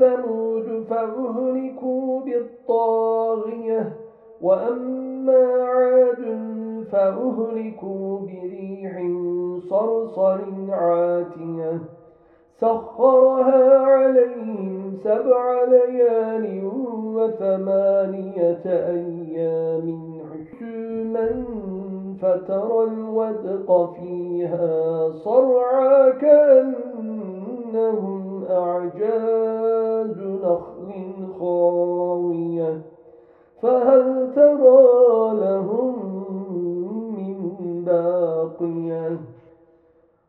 ثمود فأهلكوا بالطاغية وأما عاد فأهلكوا بريح صرصر عاتية سخرها عليهم سبع ليال وثمانية أيام حسوما فترى الودق فيها صرعا كأنهم أعجاز نخل خاوية فهل ترى لهم من باقية؟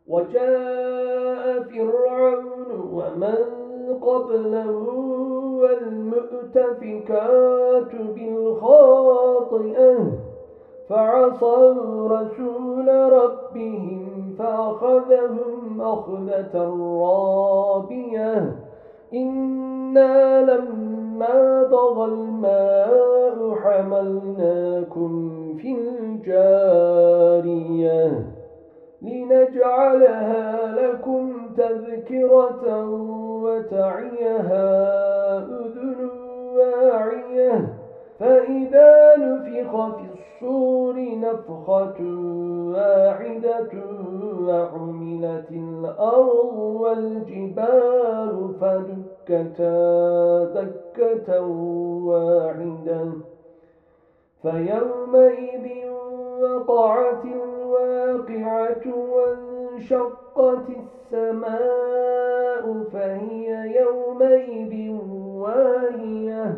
وجاء فرعون ومن قبله والمؤتفكات بالخاطئة. فعصوا رسول ربهم فأخذهم أخذة رابية. إنا لما ضغى الماء حملناكم في الجارية لنجعلها لكم تذكرة وتعيها. فإذا نفخ في الصور نفخة واحدة وعملت الأرض والجبال فدكتا دكة واحدة فيومئذ وقعت الواقعة وانشقت السماء فهي يومئذ واهية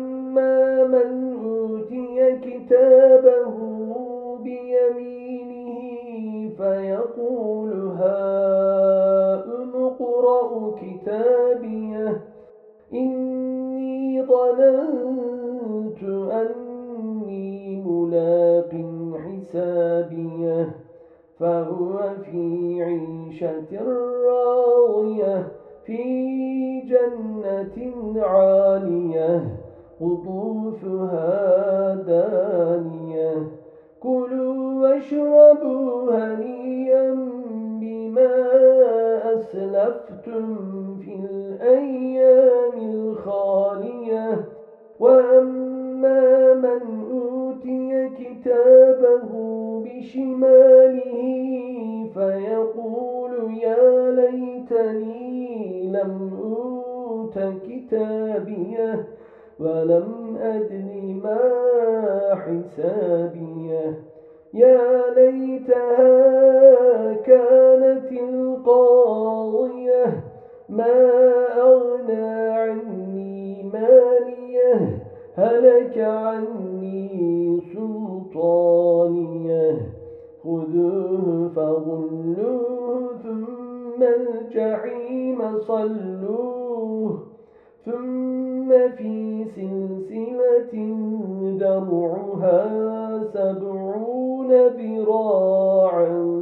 كتابه بيمينه فيقول هاؤم اقرء كتابيه إني ظننت أني ملاق حسابيه فهو في عيشة راضية في جنة عالية قطوفها دانية. كلوا واشربوا هنيئا بما أسلفتم في الأيام الخالية. وأما من أوتي كتابه بشماله فيقول يا ليتني لم أوت كتابيه. ولم أدر ما حسابيه. يا ليتها كانت القاضية ما أغنى عني ماليه هلك عني سلطانيه. خذوه فغلوه ثم الجحيم صلوه. ثم في سلسلة درعها سبعون ذراعا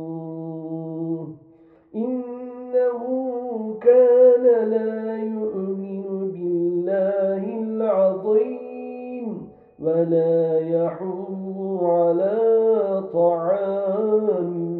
فاسلكوه إنه كان لا يؤمن بالله العظيم ولا يحض على طعام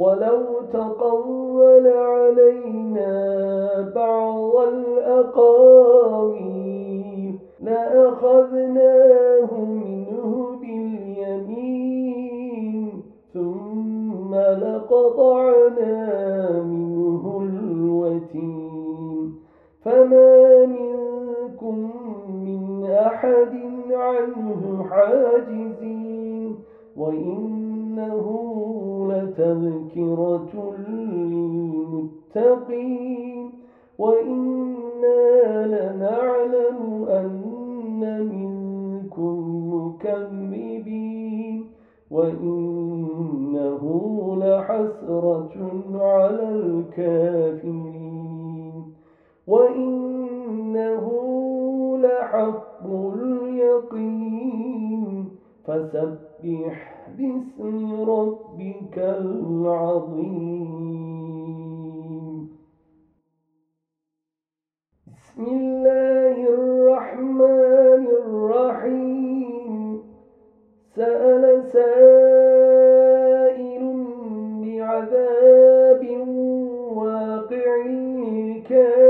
ولو تقول علينا بعض الأقاويل لأخذناه لحسرة على الكافرين. وإنه لحق اليقين. فسبح باسم ربك العظيم. بسم الله الرحمن الرحيم. سأل سائل بعذاب واقع للكافرين.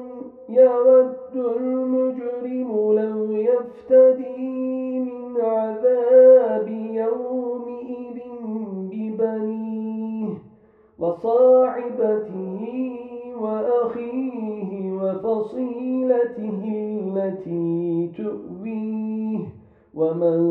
يود المجرم لو يفتدي من عذاب يومئذ ببنيه وصاحبته وأخيه وفصيلته التي تؤويه ومن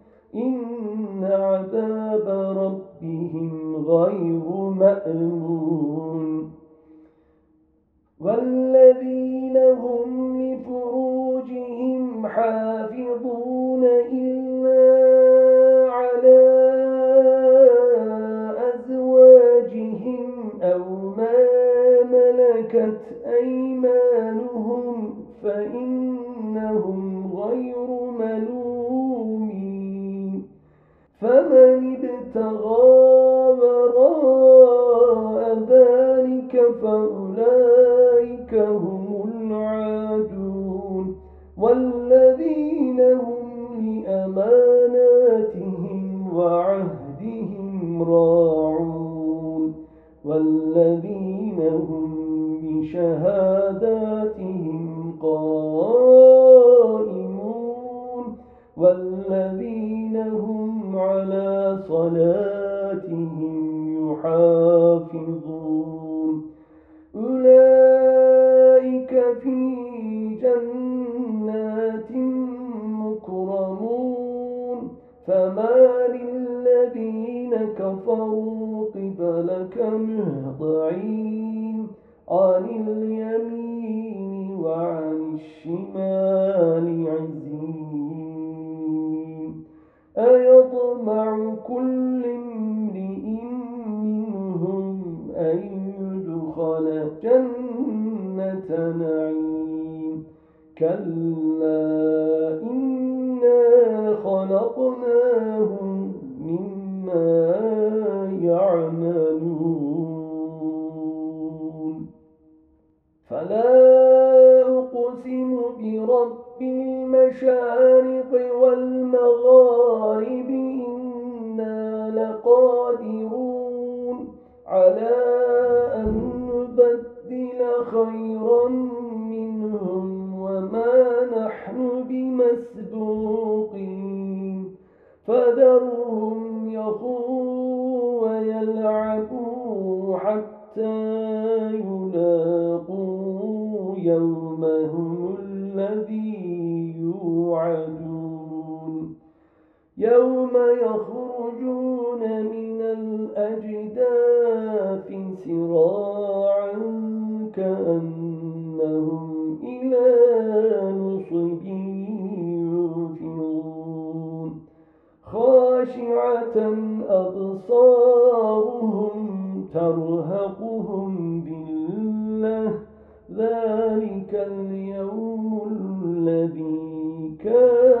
إن عذاب ربهم غير مأمون والذين هم وعهدهم راعون والذين هم بشهاداتهم قائمون والذين هم على صلاتهم كفروا قبلك مهضعين عن اليمين وعن الشمال عزين. أيطمع كل امرئ منهم أن يدخل جنة نعيم. كلا إنا خلقناهم مما يعملون. فلا أقسم برب المشارق والمغارب إنا لقادرون على أن نبدل خيرا يوم يخرجون من الأجداث سراعا كأنهم إلى نصب يوفضون خاشعة أبصارهم ترهقهم ذلة ذلك اليوم الذي كانوا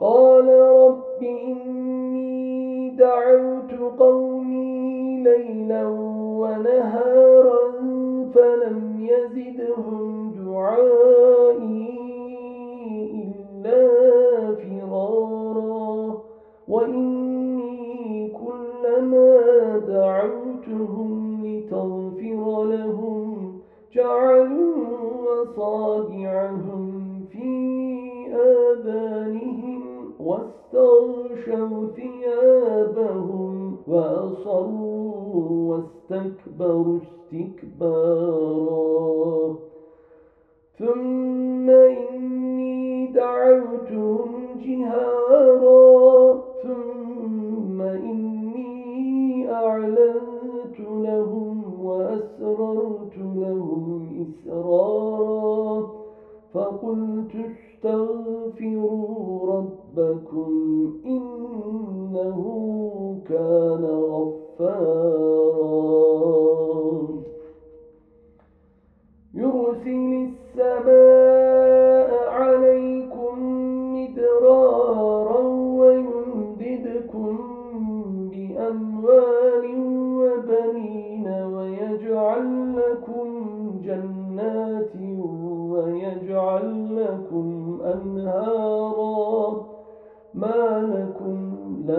قال رب إني دعوت قومي ليلا ونهارا فلم يزدهم دعائي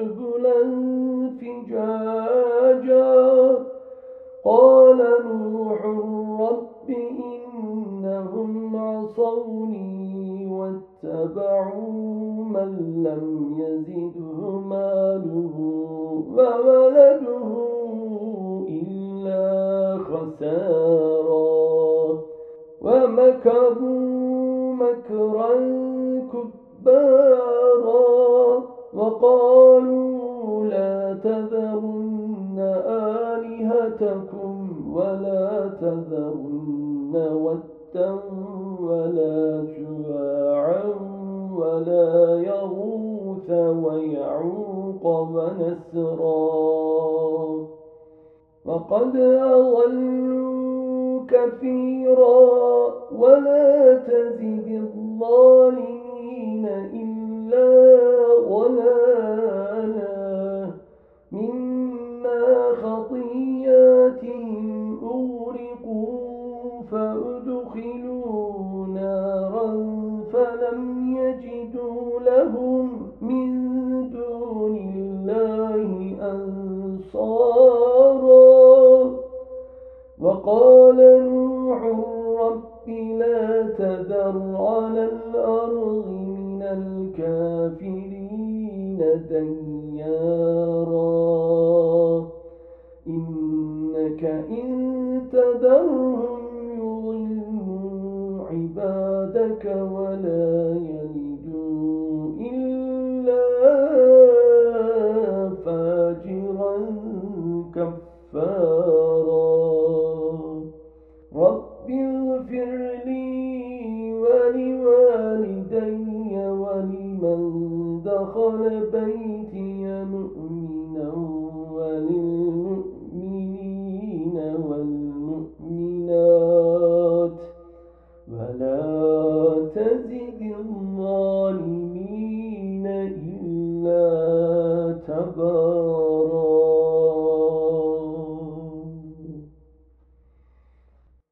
سبلا فجاجا قال نوح رب إنهم عصوني واتبعوا من لم يزده ودا ولا سواعا ولا يغوث ويعوق ونسرا. وقد أضلوا كثيرا ولا تزد الظالمين إلا ضلالا. فلم يجدوا لهم من دون الله أنصارا وقال نوح رب لا تذر على الأرض من الكافرين ديارا إنك إن تذرهم يضلوا عبادك ولا कार्यक्रम